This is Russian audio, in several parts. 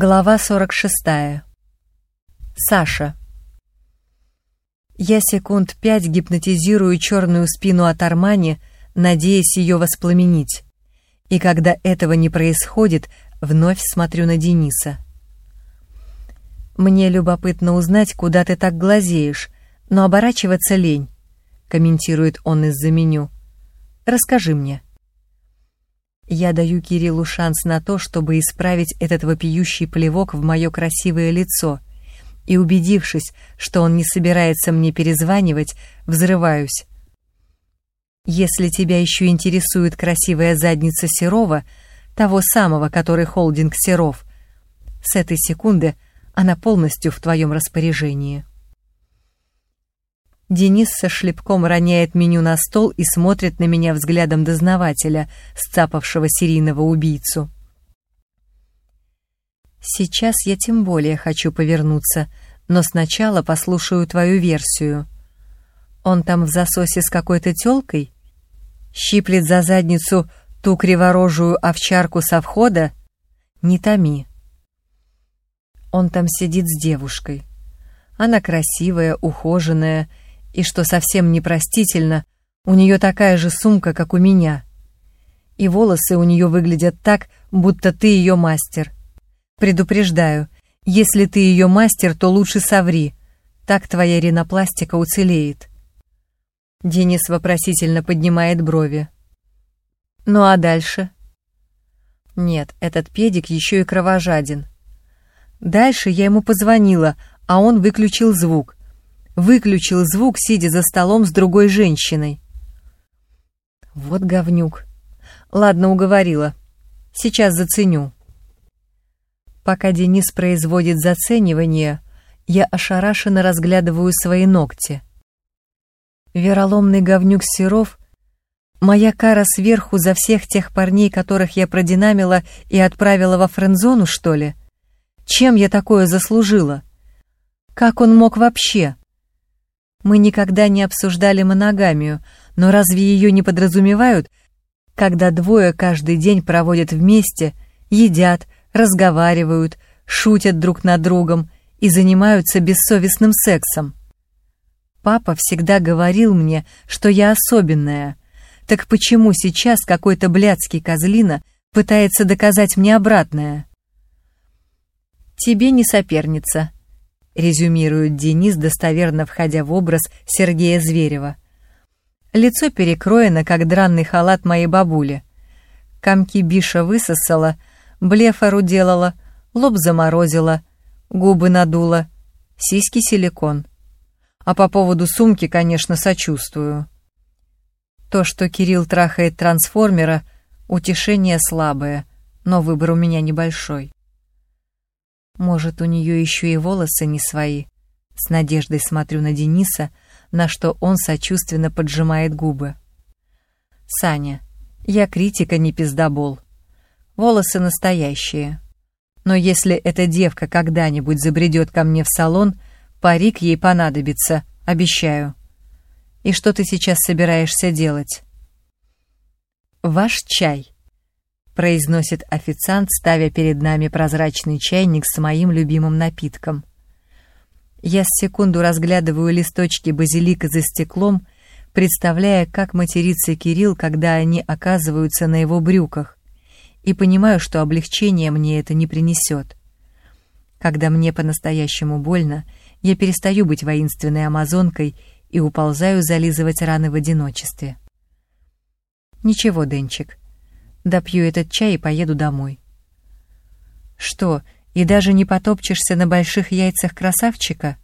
Глава 46. Саша. Я секунд пять гипнотизирую черную спину от Армани, надеясь ее воспламенить. И когда этого не происходит, вновь смотрю на Дениса. «Мне любопытно узнать, куда ты так глазеешь, но оборачиваться лень», — комментирует он из-за меню. «Расскажи мне». Я даю Кириллу шанс на то, чтобы исправить этот вопиющий плевок в мое красивое лицо, и, убедившись, что он не собирается мне перезванивать, взрываюсь. Если тебя еще интересует красивая задница Серова, того самого, который холдинг Серов, с этой секунды она полностью в твоем распоряжении. Денис со шлепком роняет меню на стол и смотрит на меня взглядом дознавателя, сцапавшего серийного убийцу. Сейчас я тем более хочу повернуться, но сначала послушаю твою версию. Он там в засосе с какой-то тёлкой? Щиплет за задницу ту криворожую овчарку со входа? Не томи. Он там сидит с девушкой. Она красивая, ухоженная, и, что совсем непростительно, у нее такая же сумка, как у меня. И волосы у нее выглядят так, будто ты ее мастер. Предупреждаю, если ты ее мастер, то лучше соври. Так твоя ринопластика уцелеет. Денис вопросительно поднимает брови. Ну а дальше? Нет, этот педик еще и кровожаден. Дальше я ему позвонила, а он выключил звук выключил звук, сидя за столом с другой женщиной. Вот говнюк. Ладно, уговорила. Сейчас заценю. Пока Денис производит заценивание, я ошарашенно разглядываю свои ногти. Вероломный говнюк Серов — моя кара сверху за всех тех парней, которых я продинамила и отправила во френдзону, что ли? Чем я такое заслужила? Как он мог вообще? Мы никогда не обсуждали моногамию, но разве ее не подразумевают, когда двое каждый день проводят вместе, едят, разговаривают, шутят друг над другом и занимаются бессовестным сексом? Папа всегда говорил мне, что я особенная. Так почему сейчас какой-то блядский козлина пытается доказать мне обратное? Тебе не соперница, резюмирует Денис, достоверно входя в образ Сергея Зверева. Лицо перекроено, как дранный халат моей бабули. Комки биша высосала, блефору делала, лоб заморозила, губы надула, сиськи силикон. А по поводу сумки, конечно, сочувствую. То, что Кирилл трахает трансформера, утешение слабое, но выбор у меня небольшой. Может, у нее еще и волосы не свои. С надеждой смотрю на Дениса, на что он сочувственно поджимает губы. Саня, я критика, не пиздобол. Волосы настоящие. Но если эта девка когда-нибудь забредет ко мне в салон, парик ей понадобится, обещаю. И что ты сейчас собираешься делать? Ваш чай произносит официант, ставя перед нами прозрачный чайник с моим любимым напитком. Я с секунду разглядываю листочки базилика за стеклом, представляя, как матерится Кирилл, когда они оказываются на его брюках, и понимаю, что облегчение мне это не принесет. Когда мне по-настоящему больно, я перестаю быть воинственной амазонкой и уползаю зализывать раны в одиночестве. Ничего, Денчик, допью этот чай и поеду домой. Что, и даже не потопчешься на больших яйцах красавчика?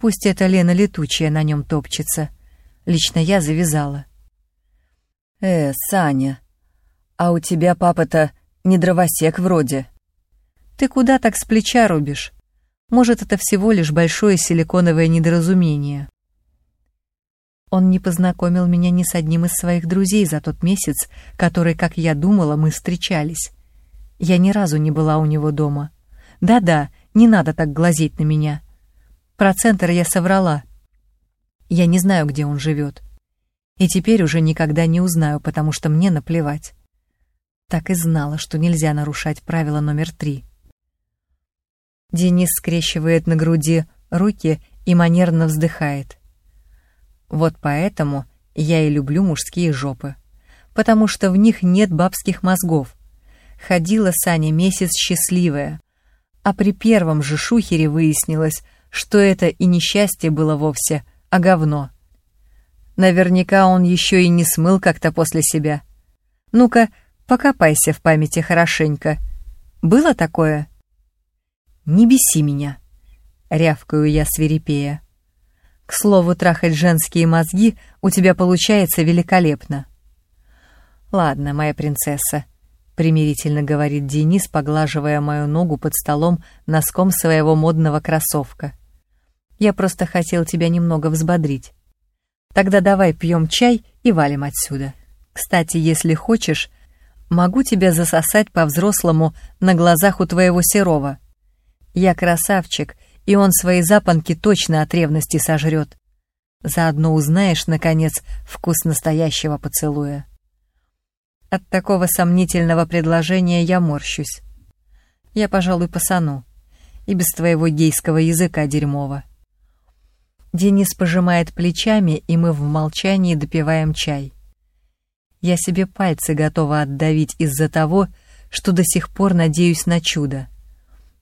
Пусть эта Лена летучая на нем топчется. Лично я завязала. Э, Саня, а у тебя папа-то не дровосек вроде. Ты куда так с плеча рубишь? Может, это всего лишь большое силиконовое недоразумение. Он не познакомил меня ни с одним из своих друзей за тот месяц, который, как я думала, мы встречались. Я ни разу не была у него дома. Да-да, не надо так глазеть на меня. Про центр я соврала. Я не знаю, где он живет. И теперь уже никогда не узнаю, потому что мне наплевать. Так и знала, что нельзя нарушать правило номер три. Денис скрещивает на груди руки и манерно вздыхает. Вот поэтому я и люблю мужские жопы. Потому что в них нет бабских мозгов. Ходила Саня месяц счастливая. А при первом же шухере выяснилось, что это и несчастье было вовсе, а говно. Наверняка он еще и не смыл как-то после себя. Ну-ка, покопайся в памяти хорошенько. Было такое? Не беси меня, рявкаю я свирепея. К слову, трахать женские мозги у тебя получается великолепно. Ладно, моя принцесса, примирительно говорит Денис, поглаживая мою ногу под столом носком своего модного кроссовка. Я просто хотел тебя немного взбодрить. Тогда давай пьем чай и валим отсюда. Кстати, если хочешь, могу тебя засосать по-взрослому на глазах у твоего Серова. Я красавчик, и он свои запонки точно от ревности сожрет. Заодно узнаешь, наконец, вкус настоящего поцелуя. От такого сомнительного предложения я морщусь. Я, пожалуй, посану. И без твоего гейского языка дерьмово. Денис пожимает плечами, и мы в молчании допиваем чай. Я себе пальцы готова отдавить из-за того, что до сих пор надеюсь на чудо.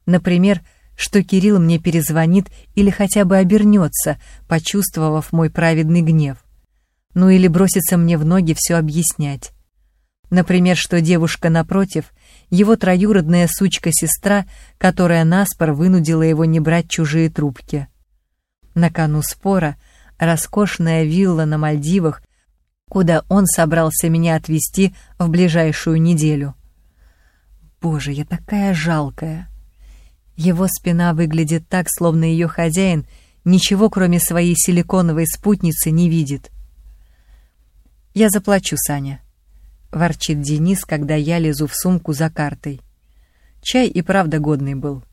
Например, что Кирилл мне перезвонит или хотя бы обернется, почувствовав мой праведный гнев. Ну или бросится мне в ноги все объяснять. Например, что девушка напротив — его троюродная сучка-сестра, которая наспор вынудила его не брать чужие трубки. На кону спора роскошная вилла на Мальдивах, куда он собрался меня отвезти в ближайшую неделю. Боже, я такая жалкая. Его спина выглядит так, словно ее хозяин ничего, кроме своей силиконовой спутницы, не видит. «Я заплачу, Саня», — ворчит Денис, когда я лезу в сумку за картой. Чай и правда годный был.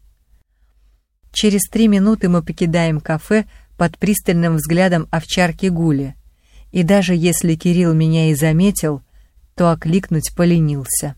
Через три минуты мы покидаем кафе под пристальным взглядом овчарки Гули, и даже если Кирилл меня и заметил, то окликнуть поленился.